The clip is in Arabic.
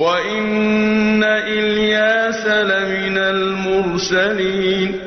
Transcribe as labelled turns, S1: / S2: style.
S1: وَإِنَّ إِلْيَاسَ لَمِنَ الْمُرْسَلِينَ